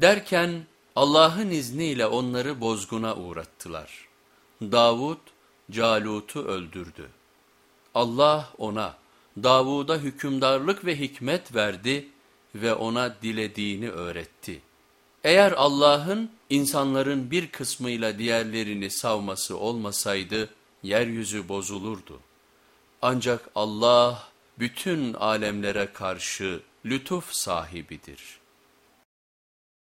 Derken Allah'ın izniyle onları bozguna uğrattılar. Davud Calut'u öldürdü. Allah ona Davud'a hükümdarlık ve hikmet verdi ve ona dilediğini öğretti. Eğer Allah'ın insanların bir kısmıyla diğerlerini savması olmasaydı yeryüzü bozulurdu. Ancak Allah bütün alemlere karşı lütuf sahibidir.''